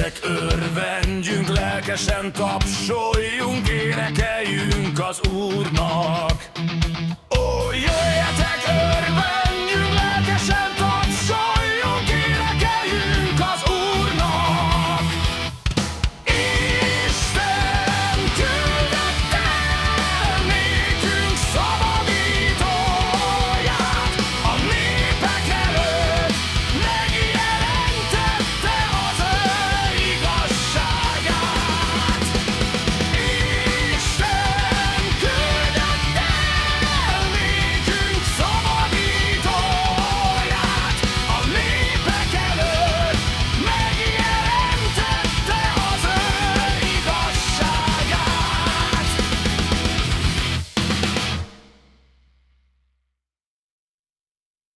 Énekesek örvendjünk, lelkesen tapsoljunk, énekeljünk az Úrnak.